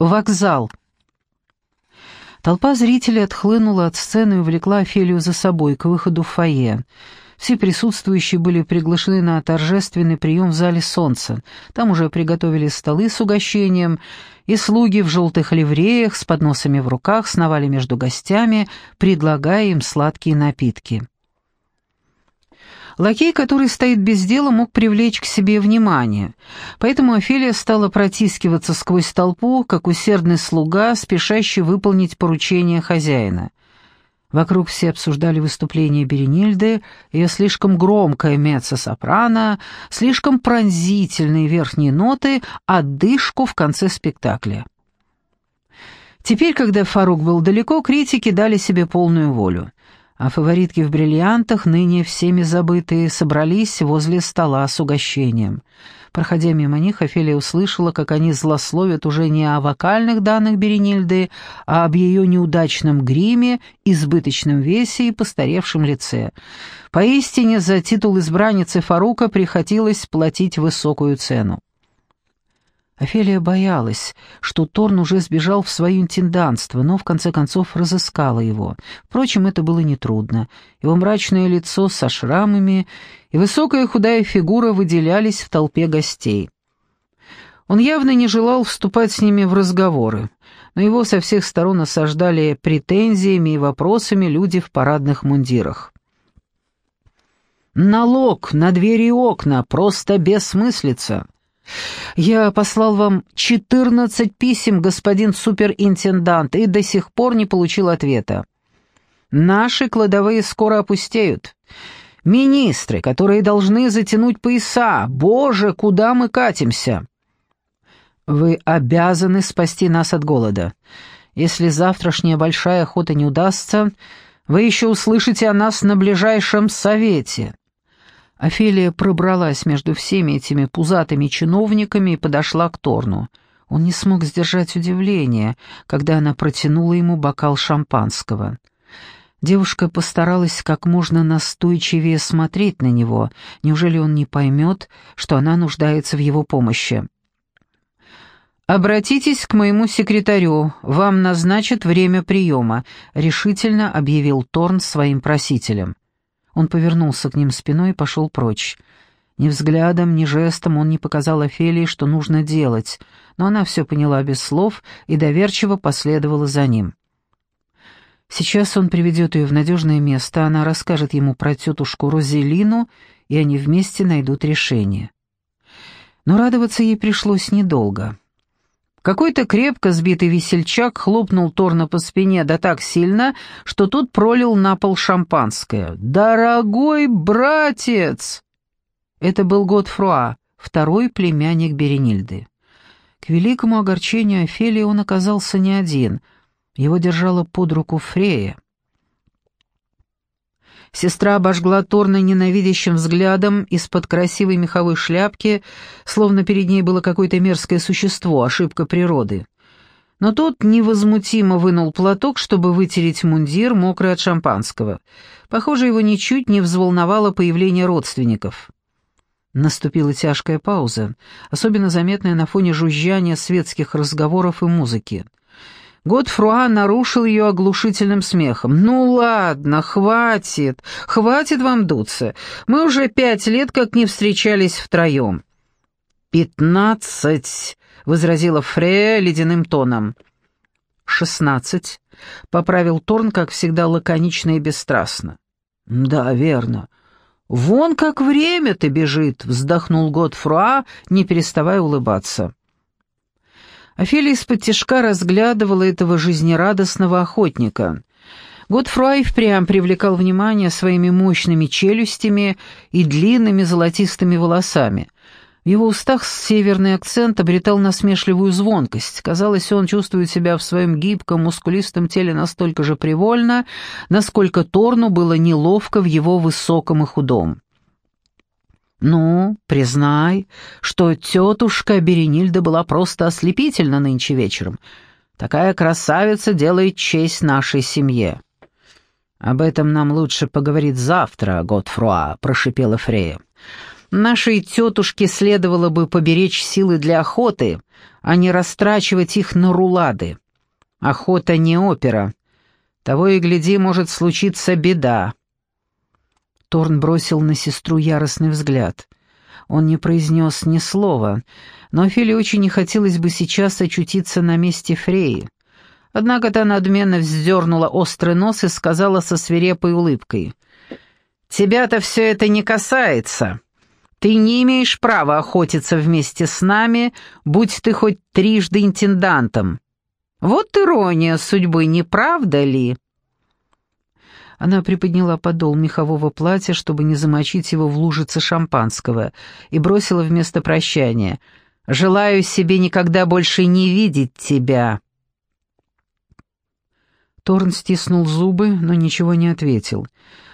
Вокзал. Толпа зрителей отхлынула от сцены и увлекла Офелию за собой к выходу в фойе. Все присутствующие были приглашены на торжественный прием в зале «Солнца». Там уже приготовили столы с угощением, и слуги в желтых ливреях с подносами в руках сновали между гостями, предлагая им сладкие напитки. Лакей, который стоит без дела, мог привлечь к себе внимание, поэтому Офелия стала протискиваться сквозь толпу, как усердный слуга, спешащий выполнить поручение хозяина. Вокруг все обсуждали выступление Беренильды, ее слишком громкое меццо-сопрано, слишком пронзительные верхние ноты, отдышку в конце спектакля. Теперь, когда Фарук был далеко, критики дали себе полную волю а фаворитки в бриллиантах, ныне всеми забытые, собрались возле стола с угощением. Проходя мимо них, Офелия услышала, как они злословят уже не о вокальных данных Беренильды, а об ее неудачном гриме, избыточном весе и постаревшем лице. Поистине за титул избранницы Фарука приходилось платить высокую цену. Офелия боялась, что Торн уже сбежал в свое интендантство, но в конце концов разыскала его. Впрочем, это было нетрудно. Его мрачное лицо со шрамами и высокая худая фигура выделялись в толпе гостей. Он явно не желал вступать с ними в разговоры, но его со всех сторон осаждали претензиями и вопросами люди в парадных мундирах. «Налог на двери и окна просто бессмыслица!» «Я послал вам четырнадцать писем, господин суперинтендант, и до сих пор не получил ответа. Наши кладовые скоро опустеют. Министры, которые должны затянуть пояса. Боже, куда мы катимся?» «Вы обязаны спасти нас от голода. Если завтрашняя большая охота не удастся, вы еще услышите о нас на ближайшем совете». Офелия пробралась между всеми этими пузатыми чиновниками и подошла к Торну. Он не смог сдержать удивление, когда она протянула ему бокал шампанского. Девушка постаралась как можно настойчивее смотреть на него. Неужели он не поймет, что она нуждается в его помощи? «Обратитесь к моему секретарю, вам назначат время приема», — решительно объявил Торн своим просителям. Он повернулся к ним спиной и пошел прочь. Ни взглядом, ни жестом он не показал Офелии, что нужно делать, но она все поняла без слов и доверчиво последовала за ним. Сейчас он приведет ее в надежное место, она расскажет ему про тетушку Розелину, и они вместе найдут решение. Но радоваться ей пришлось недолго. Какой-то крепко сбитый весельчак хлопнул Торна по спине да так сильно, что тот пролил на пол шампанское. «Дорогой братец!» Это был Готфруа, второй племянник Беренильды. К великому огорчению Офелии он оказался не один. Его держала под руку Фрея. Сестра обожгла Торна ненавидящим взглядом из-под красивой меховой шляпки, словно перед ней было какое-то мерзкое существо, ошибка природы. Но тот невозмутимо вынул платок, чтобы вытереть мундир, мокрый от шампанского. Похоже, его ничуть не взволновало появление родственников. Наступила тяжкая пауза, особенно заметная на фоне жужжания светских разговоров и музыки. Годфруа нарушил ее оглушительным смехом. «Ну ладно, хватит, хватит вам дуться. Мы уже пять лет как не встречались втроем». «Пятнадцать», — возразила Фрея ледяным тоном. «Шестнадцать», — поправил Торн, как всегда, лаконично и бесстрастно. «Да, верно. Вон как время-то бежит», — вздохнул Годфруа, не переставая улыбаться. Офелия из-под тяжка разглядывала этого жизнерадостного охотника. Готфрай впрямь привлекал внимание своими мощными челюстями и длинными золотистыми волосами. В его устах северный акцент обретал насмешливую звонкость. Казалось, он чувствует себя в своем гибком, мускулистом теле настолько же привольно, насколько Торну было неловко в его высоком и худом. «Ну, признай, что тетушка Беренильда была просто ослепительна нынче вечером. Такая красавица делает честь нашей семье». «Об этом нам лучше поговорить завтра, Готфруа», — прошипела Фрея. Нашей тетушке следовало бы поберечь силы для охоты, а не растрачивать их на рулады. Охота не опера. Того и гляди, может случиться беда. Торн бросил на сестру яростный взгляд. Он не произнес ни слова, но Офеле очень не хотелось бы сейчас очутиться на месте Фреи. Однако та надменно вздернула острый нос и сказала со свирепой улыбкой. «Тебя-то все это не касается. Ты не имеешь права охотиться вместе с нами, будь ты хоть трижды интендантом. Вот ирония судьбы, не правда ли?» Она приподняла подол мехового платья, чтобы не замочить его в лужице шампанского, и бросила вместо прощания. «Желаю себе никогда больше не видеть тебя». Торн стиснул зубы, но ничего не ответил.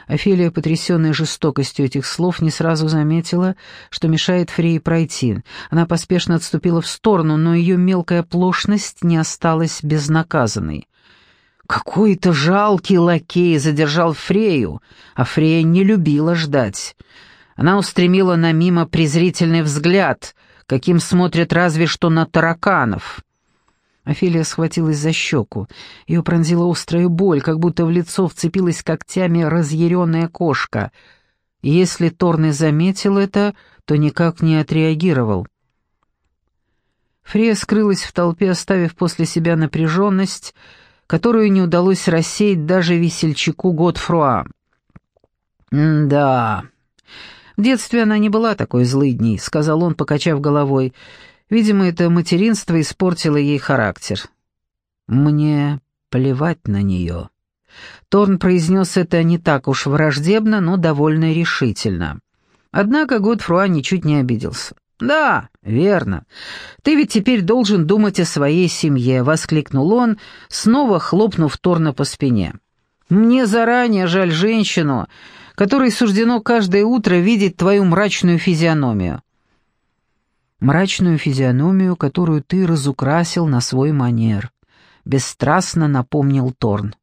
Офелия, потрясенная жестокостью этих слов, не сразу заметила, что мешает Фрей пройти. Она поспешно отступила в сторону, но ее мелкая оплошность не осталась безнаказанной. Какой-то жалкий лакей задержал Фрею, а Фрея не любила ждать. Она устремила на мимо презрительный взгляд, каким смотрят разве что на тараканов. Офелия схватилась за щеку. Ее пронзила острая боль, как будто в лицо вцепилась когтями разъяренная кошка. Если Торны заметил это, то никак не отреагировал. Фрея скрылась в толпе, оставив после себя напряженность, которую не удалось рассеять даже весельчаку Готфруа. «Да, в детстве она не была такой злыдней», — сказал он, покачав головой, — Видимо, это материнство испортило ей характер. «Мне плевать на нее». Торн произнес это не так уж враждебно, но довольно решительно. Однако Годфруа ничуть не обиделся. «Да, верно. Ты ведь теперь должен думать о своей семье», — воскликнул он, снова хлопнув Торна по спине. «Мне заранее жаль женщину, которой суждено каждое утро видеть твою мрачную физиономию мрачную физиономию, которую ты разукрасил на свой манер», — бесстрастно напомнил Торн.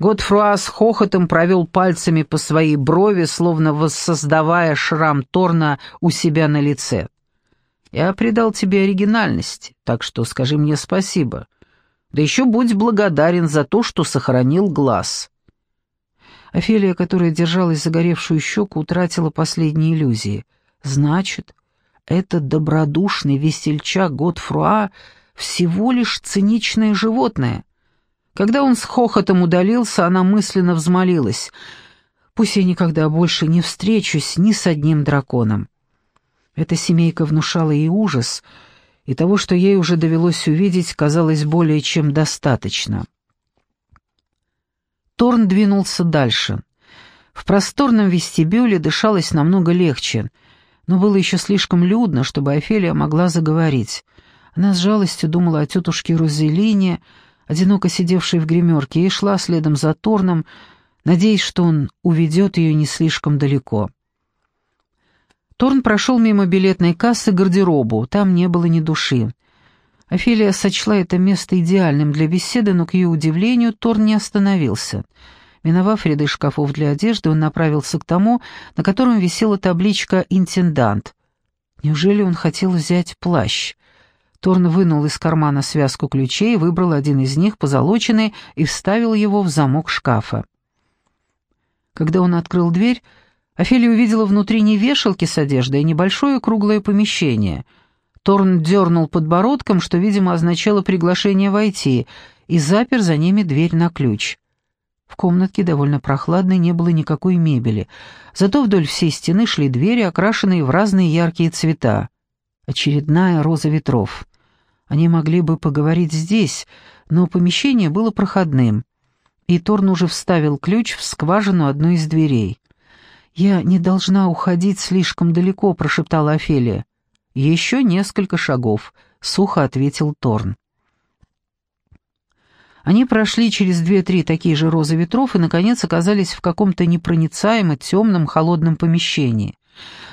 Готфруа с хохотом провел пальцами по своей брови, словно воссоздавая шрам Торна у себя на лице. «Я придал тебе оригинальности, так что скажи мне спасибо. Да еще будь благодарен за то, что сохранил глаз». Офелия, которая держалась загоревшую щеку, утратила последние иллюзии. «Значит, этот добродушный весельчак Готфруа всего лишь циничное животное. Когда он с хохотом удалился, она мысленно взмолилась. «Пусть я никогда больше не встречусь ни с одним драконом». Эта семейка внушала ей ужас, и того, что ей уже довелось увидеть, казалось более чем достаточно. Торн двинулся дальше. В просторном вестибюле дышалось намного легче — но было еще слишком людно, чтобы Офелия могла заговорить. Она с жалостью думала о тетушке Розелине, одиноко сидевшей в гримерке, и шла следом за Торном, надеясь, что он уведет ее не слишком далеко. Торн прошел мимо билетной кассы к гардеробу, там не было ни души. Офелия сочла это место идеальным для беседы, но, к ее удивлению, Торн не остановился — Миновав ряды шкафов для одежды, он направился к тому, на котором висела табличка «Интендант». Неужели он хотел взять плащ? Торн вынул из кармана связку ключей, выбрал один из них, позолоченный, и вставил его в замок шкафа. Когда он открыл дверь, Офелия увидела внутри не вешалки с одеждой, а небольшое круглое помещение. Торн дернул подбородком, что, видимо, означало приглашение войти, и запер за ними дверь на ключ. В комнатке довольно прохладной не было никакой мебели, зато вдоль всей стены шли двери, окрашенные в разные яркие цвета. Очередная роза ветров. Они могли бы поговорить здесь, но помещение было проходным, и Торн уже вставил ключ в скважину одной из дверей. «Я не должна уходить слишком далеко», — прошептала Офелия. «Еще несколько шагов», — сухо ответил Торн. Они прошли через две-три такие же розы ветров и, наконец, оказались в каком-то непроницаемо темном холодном помещении.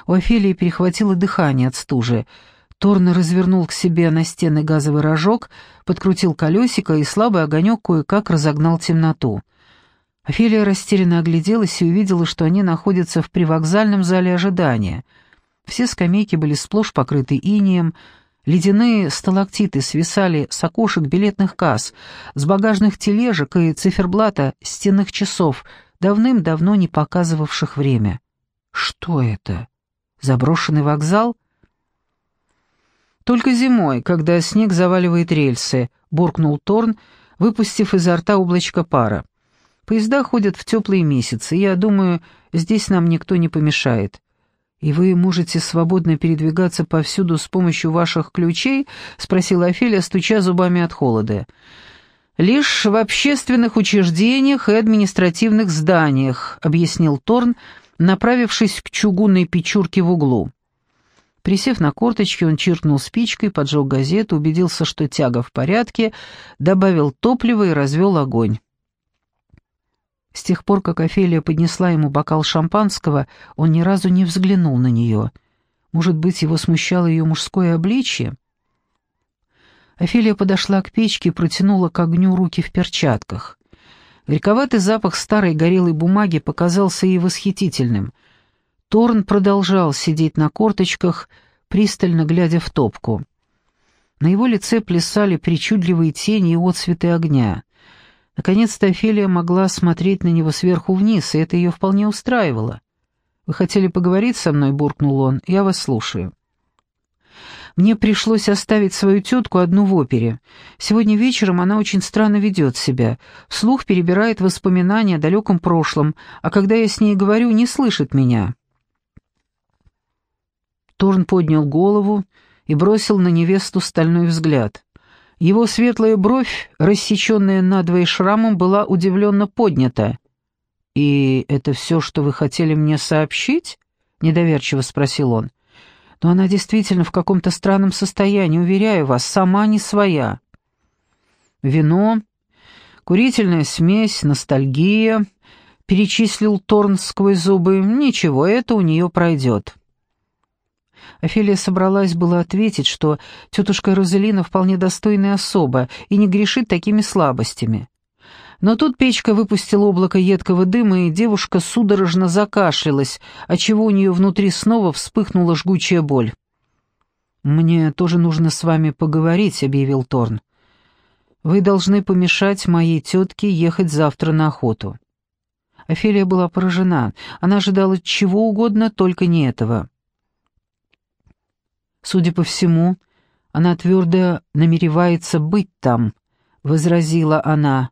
У Офелии перехватило дыхание от стужи. Торн развернул к себе на стены газовый рожок, подкрутил колесико, и слабый огонек кое-как разогнал темноту. Офелия растерянно огляделась и увидела, что они находятся в привокзальном зале ожидания. Все скамейки были сплошь покрыты инеем, ледяные сталактиты свисали с окошек билетных касс, с багажных тележек и циферблата стенных часов, давным-давно не показывавших время. Что это? Заброшенный вокзал? Только зимой, когда снег заваливает рельсы, буркнул Торн, выпустив изо рта облачко пара. Поезда ходят в теплые месяцы, я думаю, здесь нам никто не помешает. «И вы можете свободно передвигаться повсюду с помощью ваших ключей?» — спросила Офелия, стуча зубами от холода. «Лишь в общественных учреждениях и административных зданиях», — объяснил Торн, направившись к чугунной печурке в углу. Присев на корточки, он чиркнул спичкой, поджег газету, убедился, что тяга в порядке, добавил топлива и развел огонь. С тех пор, как Офелия поднесла ему бокал шампанского, он ни разу не взглянул на нее. Может быть, его смущало ее мужское обличье? Офелия подошла к печке и протянула к огню руки в перчатках. Горьковатый запах старой горелой бумаги показался ей восхитительным. Торн продолжал сидеть на корточках, пристально глядя в топку. На его лице плясали причудливые тени и отцветы огня — Наконец-то Офелия могла смотреть на него сверху вниз, и это ее вполне устраивало. «Вы хотели поговорить со мной?» — буркнул он. «Я вас слушаю». Мне пришлось оставить свою тетку одну в опере. Сегодня вечером она очень странно ведет себя. Вслух перебирает воспоминания о далеком прошлом, а когда я с ней говорю, не слышит меня. Торн поднял голову и бросил на невесту стальной взгляд. Его светлая бровь, рассеченная надвое шрамом, была удивленно поднята. «И это все, что вы хотели мне сообщить?» — недоверчиво спросил он. «Но она действительно в каком-то странном состоянии, уверяю вас, сама не своя». «Вино, курительная смесь, ностальгия», — перечислил Торн сквозь зубы. «Ничего, это у нее пройдет». Офелия собралась было ответить, что тетушка Розелина вполне достойная особа и не грешит такими слабостями. Но тут печка выпустила облако едкого дыма, и девушка судорожно закашлялась, отчего у нее внутри снова вспыхнула жгучая боль. «Мне тоже нужно с вами поговорить», — объявил Торн. «Вы должны помешать моей тетке ехать завтра на охоту». Офелия была поражена. Она ожидала чего угодно, только не этого. Судя по всему, она твердо намеревается быть там, — возразила она.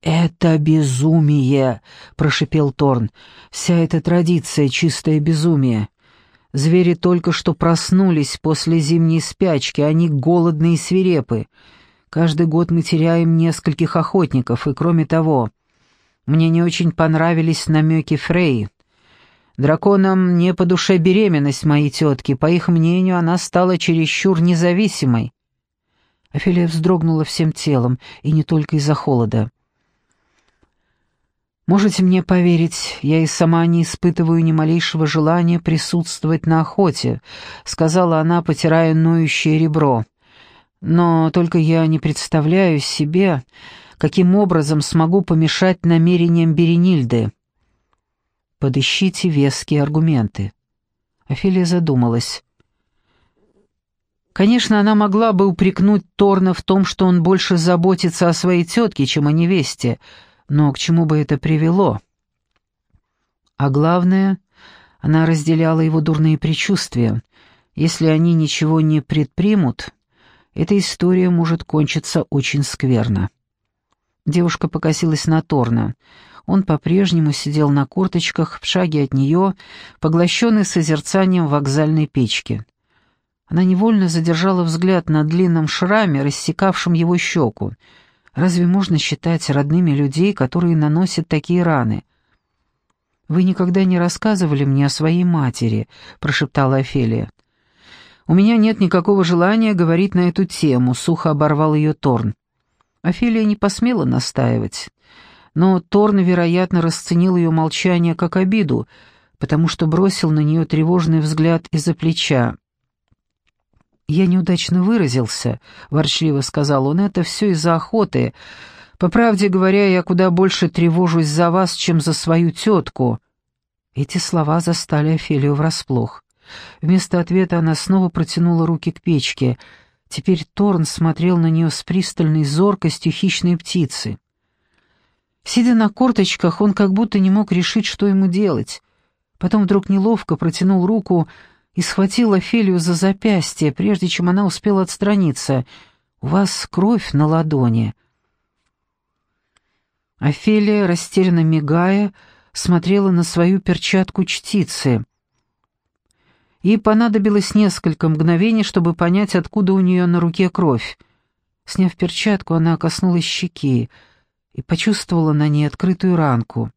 «Это безумие!» — прошипел Торн. «Вся эта традиция — чистое безумие. Звери только что проснулись после зимней спячки, они голодные и свирепы. Каждый год мы теряем нескольких охотников, и кроме того, мне не очень понравились намеки Фрей. Драконам не по душе беременность моей тетки, по их мнению, она стала чересчур независимой. Офелия вздрогнула всем телом, и не только из-за холода. «Можете мне поверить, я и сама не испытываю ни малейшего желания присутствовать на охоте», — сказала она, потирая ноющее ребро. «Но только я не представляю себе, каким образом смогу помешать намерениям Беренильды». Подыщите веские аргументы». Офелия задумалась. Конечно, она могла бы упрекнуть Торна в том, что он больше заботится о своей тетке, чем о невесте, но к чему бы это привело? А главное, она разделяла его дурные предчувствия. Если они ничего не предпримут, эта история может кончиться очень скверно. Девушка покосилась на Торна. Он по-прежнему сидел на корточках в шаге от нее, поглощенный созерцанием вокзальной печки. Она невольно задержала взгляд на длинном шраме, рассекавшем его щеку. Разве можно считать родными людей, которые наносят такие раны? «Вы никогда не рассказывали мне о своей матери», — прошептала Офелия. «У меня нет никакого желания говорить на эту тему», — сухо оборвал ее Торн. Офелия не посмела настаивать но Торн, вероятно, расценил ее молчание как обиду, потому что бросил на нее тревожный взгляд из-за плеча. «Я неудачно выразился», — ворчливо сказал он, — «это все из-за охоты. По правде говоря, я куда больше тревожусь за вас, чем за свою тетку». Эти слова застали Офелию врасплох. Вместо ответа она снова протянула руки к печке. Теперь Торн смотрел на нее с пристальной зоркостью хищной птицы. Сидя на корточках, он как будто не мог решить, что ему делать. Потом вдруг неловко протянул руку и схватил Офелию за запястье, прежде чем она успела отстраниться. «У вас кровь на ладони». Офелия, растерянно мигая, смотрела на свою перчатку чтицы. Ей понадобилось несколько мгновений, чтобы понять, откуда у нее на руке кровь. Сняв перчатку, она коснулась щеки и почувствовала на ней открытую ранку.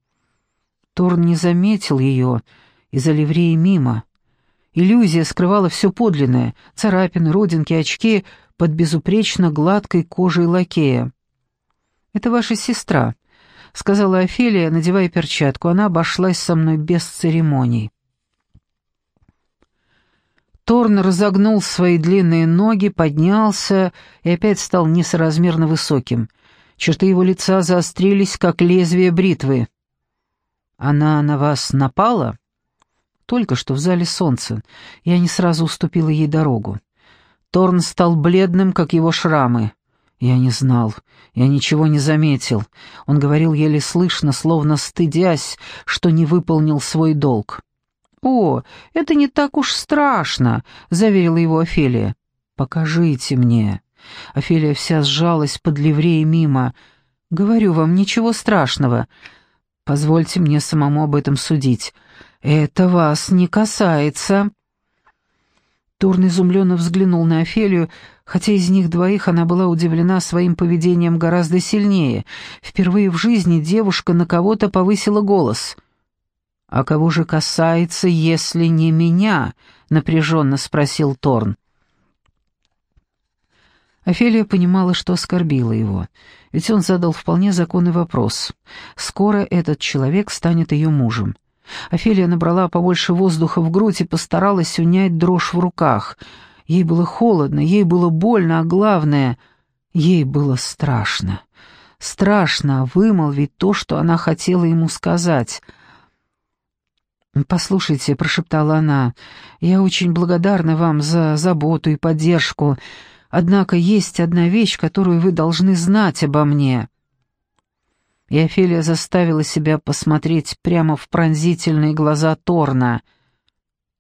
Торн не заметил ее из-за ливреи мимо. Иллюзия скрывала все подлинное — царапины, родинки, очки под безупречно гладкой кожей лакея. «Это ваша сестра», — сказала Офелия, надевая перчатку. Она обошлась со мной без церемоний. Торн разогнул свои длинные ноги, поднялся и опять стал несоразмерно высоким. Черты его лица заострились, как лезвие бритвы. «Она на вас напала?» «Только что в зале солнца. Я не сразу уступила ей дорогу. Торн стал бледным, как его шрамы. Я не знал, я ничего не заметил. Он говорил еле слышно, словно стыдясь, что не выполнил свой долг. «О, это не так уж страшно», — заверила его Офелия. «Покажите мне». Офелия вся сжалась под ливреей мимо. «Говорю вам, ничего страшного. Позвольте мне самому об этом судить. Это вас не касается». Турн изумленно взглянул на Офелию, хотя из них двоих она была удивлена своим поведением гораздо сильнее. Впервые в жизни девушка на кого-то повысила голос. «А кого же касается, если не меня?» — напряженно спросил Торн. Офелия понимала, что оскорбила его, ведь он задал вполне законный вопрос. Скоро этот человек станет ее мужем. Офелия набрала побольше воздуха в грудь и постаралась унять дрожь в руках. Ей было холодно, ей было больно, а главное, ей было страшно. Страшно вымолвить то, что она хотела ему сказать. «Послушайте», — прошептала она, — «я очень благодарна вам за заботу и поддержку, однако есть одна вещь, которую вы должны знать обо мне» и Офелия заставила себя посмотреть прямо в пронзительные глаза Торна.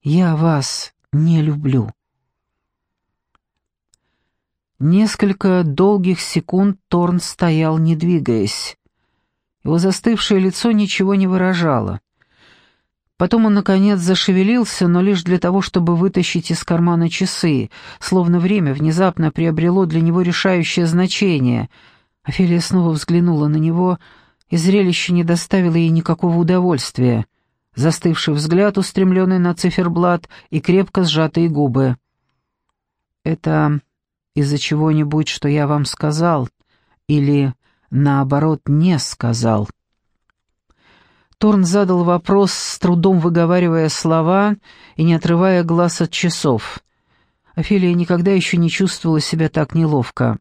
«Я вас не люблю». Несколько долгих секунд Торн стоял, не двигаясь. Его застывшее лицо ничего не выражало. Потом он, наконец, зашевелился, но лишь для того, чтобы вытащить из кармана часы, словно время внезапно приобрело для него решающее значение. Офелия снова взглянула на него — и зрелище не доставило ей никакого удовольствия. Застывший взгляд, устремленный на циферблат, и крепко сжатые губы. «Это из-за чего-нибудь, что я вам сказал, или, наоборот, не сказал?» Торн задал вопрос, с трудом выговаривая слова и не отрывая глаз от часов. Офелия никогда еще не чувствовала себя так неловко.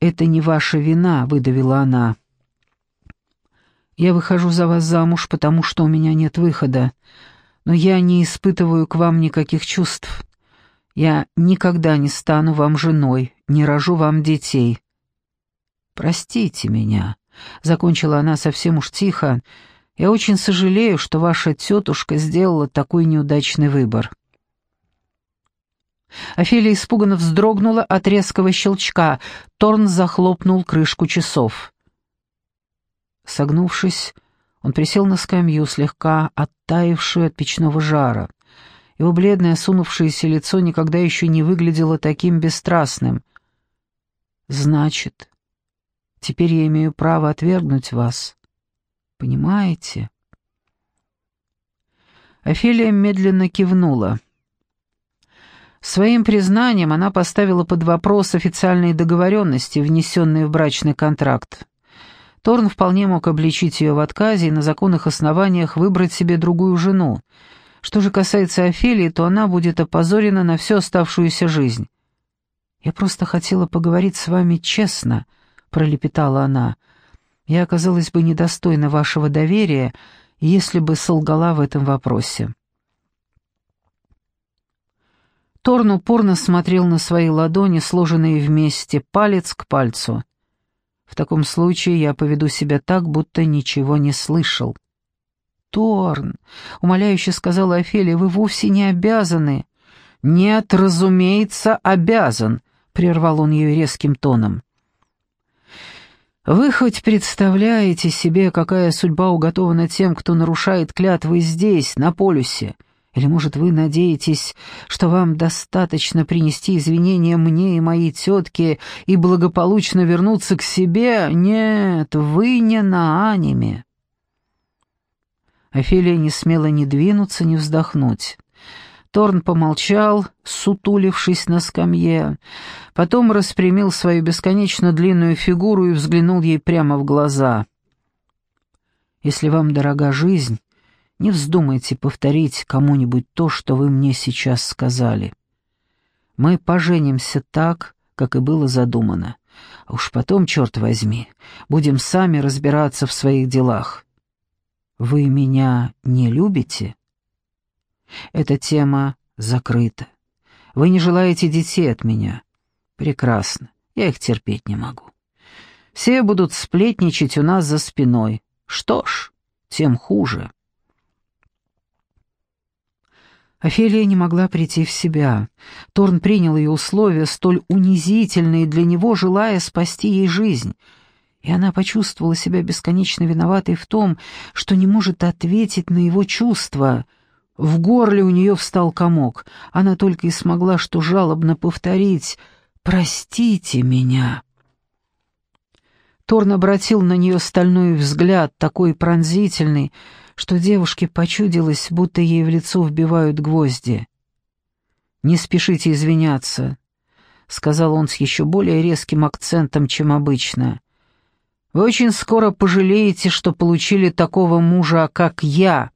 «Это не ваша вина», — выдавила она. Я выхожу за вас замуж, потому что у меня нет выхода, но я не испытываю к вам никаких чувств. Я никогда не стану вам женой, не рожу вам детей. Простите меня, — закончила она совсем уж тихо, — я очень сожалею, что ваша тетушка сделала такой неудачный выбор. Офелия испуганно вздрогнула от резкого щелчка. Торн захлопнул крышку часов. Согнувшись, он присел на скамью, слегка оттаившую от печного жара. Его бледное, осунувшееся лицо никогда еще не выглядело таким бесстрастным. «Значит, теперь я имею право отвергнуть вас. Понимаете?» Офелия медленно кивнула. Своим признанием она поставила под вопрос официальные договоренности, внесенные в брачный контракт. Торн вполне мог обличить ее в отказе и на законных основаниях выбрать себе другую жену. Что же касается Офелии, то она будет опозорена на всю оставшуюся жизнь. «Я просто хотела поговорить с вами честно», — пролепетала она. «Я оказалась бы недостойна вашего доверия, если бы солгала в этом вопросе». Торн упорно смотрел на свои ладони, сложенные вместе, палец к пальцу. В таком случае я поведу себя так, будто ничего не слышал. «Торн», — умоляюще сказала Офелия, — «вы вовсе не обязаны». «Нет, разумеется, обязан», — прервал он ее резким тоном. «Вы хоть представляете себе, какая судьба уготована тем, кто нарушает клятвы здесь, на полюсе?» Или, может, вы надеетесь, что вам достаточно принести извинения мне и моей тетке и благополучно вернуться к себе? Нет, вы не на аниме». Офелия не смела ни двинуться, ни вздохнуть. Торн помолчал, сутулившись на скамье, потом распрямил свою бесконечно длинную фигуру и взглянул ей прямо в глаза. «Если вам дорога жизнь, не вздумайте повторить кому-нибудь то, что вы мне сейчас сказали. Мы поженимся так, как и было задумано. А уж потом, черт возьми, будем сами разбираться в своих делах. Вы меня не любите? Эта тема закрыта. Вы не желаете детей от меня. Прекрасно, я их терпеть не могу. Все будут сплетничать у нас за спиной. Что ж, тем хуже. Офелия не могла прийти в себя. Торн принял ее условия, столь унизительные для него, желая спасти ей жизнь. И она почувствовала себя бесконечно виноватой в том, что не может ответить на его чувства. В горле у нее встал комок. Она только и смогла что жалобно повторить «Простите меня». Торн обратил на нее стальной взгляд, такой пронзительный, что девушке почудилось, будто ей в лицо вбивают гвозди. «Не спешите извиняться», — сказал он с еще более резким акцентом, чем обычно. «Вы очень скоро пожалеете, что получили такого мужа, как я».